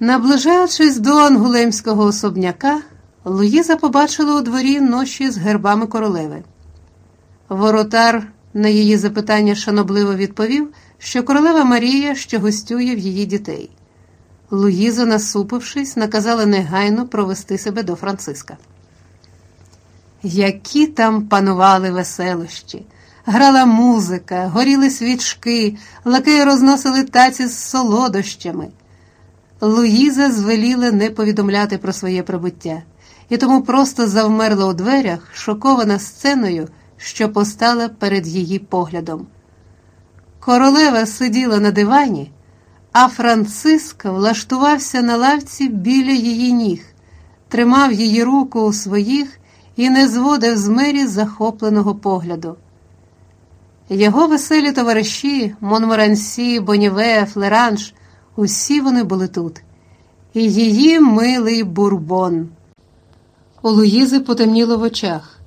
Наближаючись до ангулемського особняка, Луїза побачила у дворі ноші з гербами королеви. Воротар на її запитання шанобливо відповів, що королева Марія ще гостює в її дітей. Луїза, насупившись, наказала негайно провести себе до Франциска. Які там панували веселощі, грала музика, горіли свічки, лакеї розносили таці з солодощами. Луїза звеліла не повідомляти про своє прибуття, і тому просто завмерла у дверях, шокована сценою, що постала перед її поглядом. Королева сиділа на дивані, а Франциск влаштувався на лавці біля її ніг, тримав її руку у своїх і не зводив з мері захопленого погляду. Його веселі товариші Монморансі, Боніве, Флеранж, усі вони були тут, і її милий бурбон. У Луїзи потемніло в очах.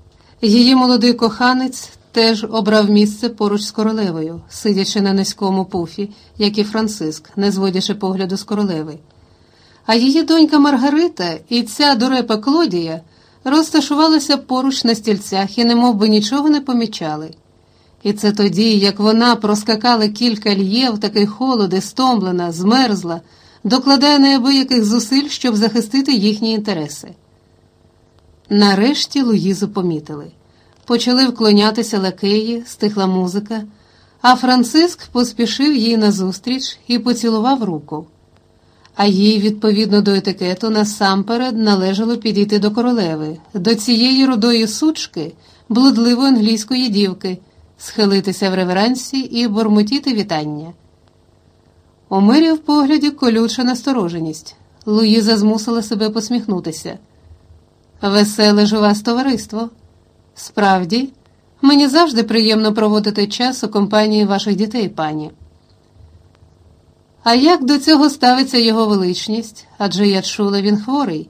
Її молодий коханець теж обрав місце поруч з королевою, сидячи на низькому пуфі, як і Франциск, не зводячи погляду з королеви. А її донька Маргарита і ця дурепа Клодія розташувалися поруч на стільцях і немов би нічого не помічали. І це тоді, як вона проскакала кілька льєв, такий холоди, стомлена, змерзла, докладає неабияких зусиль, щоб захистити їхні інтереси. Нарешті Луїзу помітили. Почали вклонятися лакеї, стихла музика, а Франциск поспішив їй назустріч і поцілував руку. А їй, відповідно до етикету, насамперед належало підійти до королеви, до цієї рудої сучки, блудливої англійської дівки, схилитися в реверансі і бурмотіти вітання. У мирі в погляді колюча настороженість. Луїза змусила себе посміхнутися. Веселе ж у вас товариство. Справді, мені завжди приємно проводити час у компанії ваших дітей, пані. А як до цього ставиться його величність? Адже я чула, він хворий.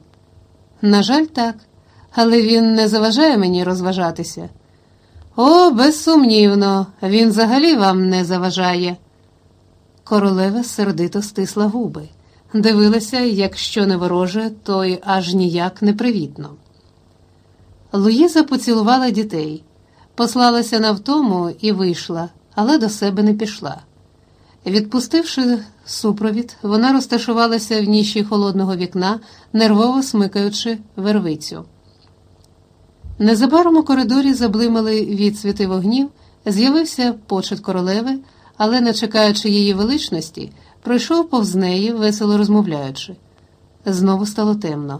На жаль, так, але він не заважає мені розважатися. О, безсумнівно, він взагалі вам не заважає. Королева сердито стисла губи, дивилася, якщо не вороже, то й аж ніяк непривітно. Луїза поцілувала дітей, послалася на втому і вийшла, але до себе не пішла. Відпустивши супровід, вона розташувалася в ніші холодного вікна, нервово смикаючи вервицю. Незабаром у коридорі заблимали відсвіти вогнів, з'явився почет королеви, але, не чекаючи її величності, пройшов повз неї, весело розмовляючи. Знову стало темно.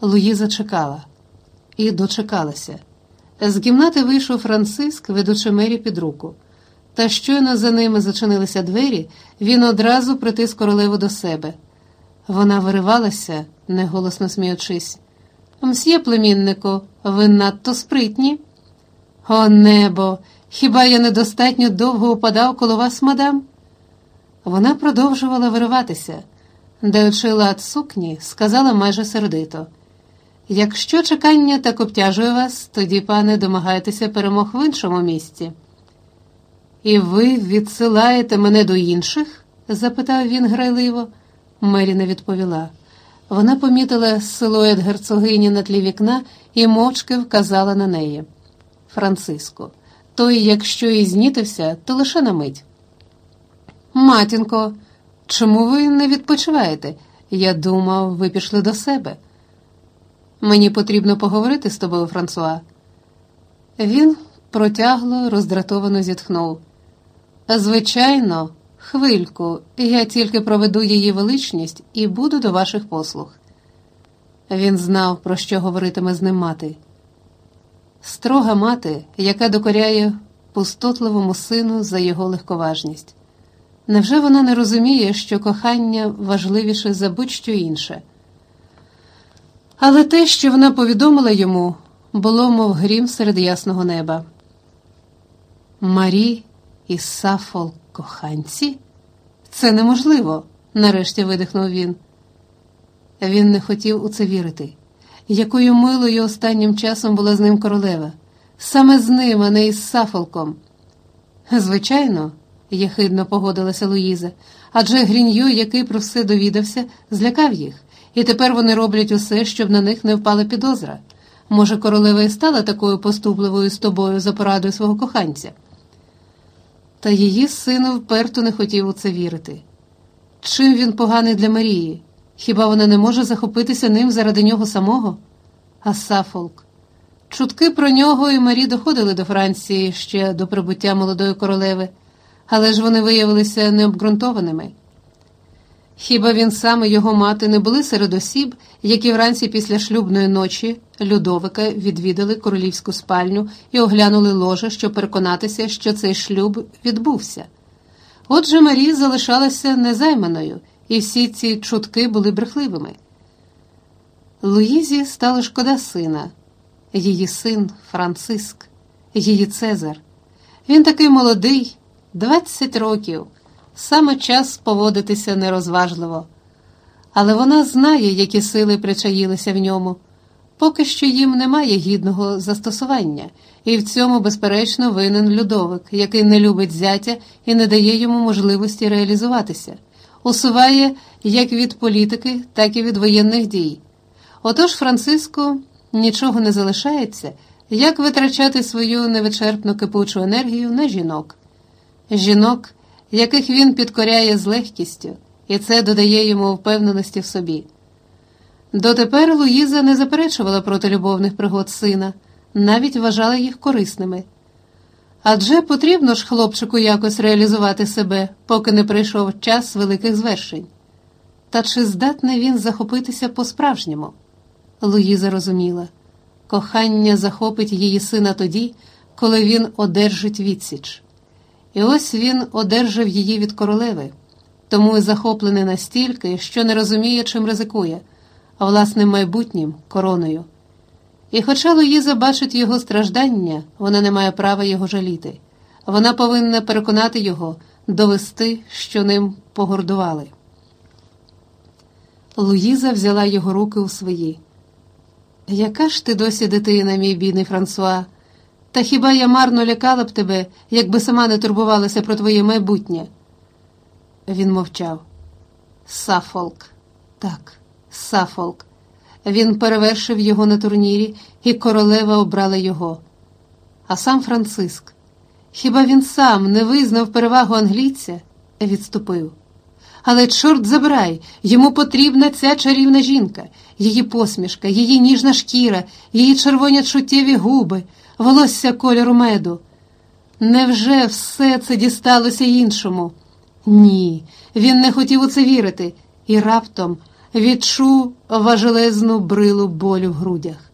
Луїза чекала і дочекалася. З кімнати вийшов Франциск, ведучи мері під руку. Та щойно за ними зачинилися двері, він одразу притис королеву до себе. Вона виривалася, неголосно сміючись. Мсьє, племіннику, ви надто спритні. О, небо! Хіба я недостатньо довго упадав коло вас, мадам? Вона продовжувала вириватися, даючи лад сукні, сказала майже сердито. Якщо чекання так обтяжує вас, тоді, пане, домагайтеся перемог в іншому місці. І ви відсилаєте мене до інших? запитав він грайливо. Мері не відповіла. Вона помітила силует герцогині на тлі вікна і мовчки вказала на неї. Франциско, той, якщо і знітився, то лише на мить. Матінко, чому ви не відпочиваєте? Я думав, ви пішли до себе. Мені потрібно поговорити з тобою, Франсуа. Він протягло, роздратовано зітхнув. Звичайно, хвильку, я тільки проведу її величність і буду до ваших послуг. Він знав, про що говоритиме з ним мати. Строга мати, яка докоряє пустотливому сину за його легковажність. Невже вона не розуміє, що кохання важливіше за будь-що інше? Але те, що вона повідомила йому, було, мов грім серед ясного неба. Марі і Сафол коханці? Це неможливо, нарешті видихнув він. Він не хотів у це вірити. Якою милою останнім часом була з ним королева, саме з ним, а не із Сафолком. Звичайно, єхидно погодилася Луїза, адже Гріньо, який про все довідався, злякав їх, і тепер вони роблять усе, щоб на них не впала підозра. Може, королева і стала такою поступливою з тобою за порадою свого коханця. Та її сину вперто не хотів у це вірити. Чим він поганий для Марії? Хіба вона не може захопитися ним заради нього самого? А Сафолк. Чутки про нього і Марі доходили до Франції ще до прибуття молодої королеви, але ж вони виявилися необґрунтованими. Хіба він сам і його мати не були серед осіб, які вранці після шлюбної ночі Людовика відвідали королівську спальню і оглянули ложе, щоб переконатися, що цей шлюб відбувся? Отже, Марі залишалася незайманою, і всі ці чутки були брехливими. Луїзі стало шкода сина, її син Франциск, її Цезар. Він такий молодий, 20 років, саме час поводитися нерозважливо. Але вона знає, які сили причаїлися в ньому. Поки що їм немає гідного застосування, і в цьому, безперечно, винен Людовик, який не любить зятя і не дає йому можливості реалізуватися, усуває як від політики, так і від воєнних дій. Отож Франциску нічого не залишається, як витрачати свою невичерпну кипучу енергію на жінок, жінок, яких він підкоряє з легкістю, і це додає йому впевненості в собі. Дотепер Луїза не заперечувала проти любовних пригод сина, навіть вважала їх корисними. Адже потрібно ж хлопчику якось реалізувати себе, поки не прийшов час великих звершень. Та чи здатний він захопитися по-справжньому? Луїза розуміла кохання захопить її сина тоді, коли він одержить відсіч. І ось він одержав її від королеви, тому й захоплений настільки, що не розуміє, чим ризикує а власним майбутнім короною. І хоча Луїза бачить його страждання, вона не має права його жаліти. Вона повинна переконати його, довести, що ним погордували. Луїза взяла його руки у свої. Яка ж ти досі дитина, мій бідний Франсуа? Та хіба я марно лякала б тебе, якби сама не турбувалася про твоє майбутнє? Він мовчав. Сафолк, так. Сафолк. Він перевершив його на турнірі, і королева обрала його. А сам Франциск. Хіба він сам не визнав перевагу англійця? Відступив. Але, чорт забирай, йому потрібна ця чарівна жінка, її посмішка, її ніжна шкіра, її червоні чуттєві губи, волосся кольору меду. Невже все це дісталося іншому? Ні, він не хотів у це вірити, і раптом відчув важелезну брилу болю в грудях.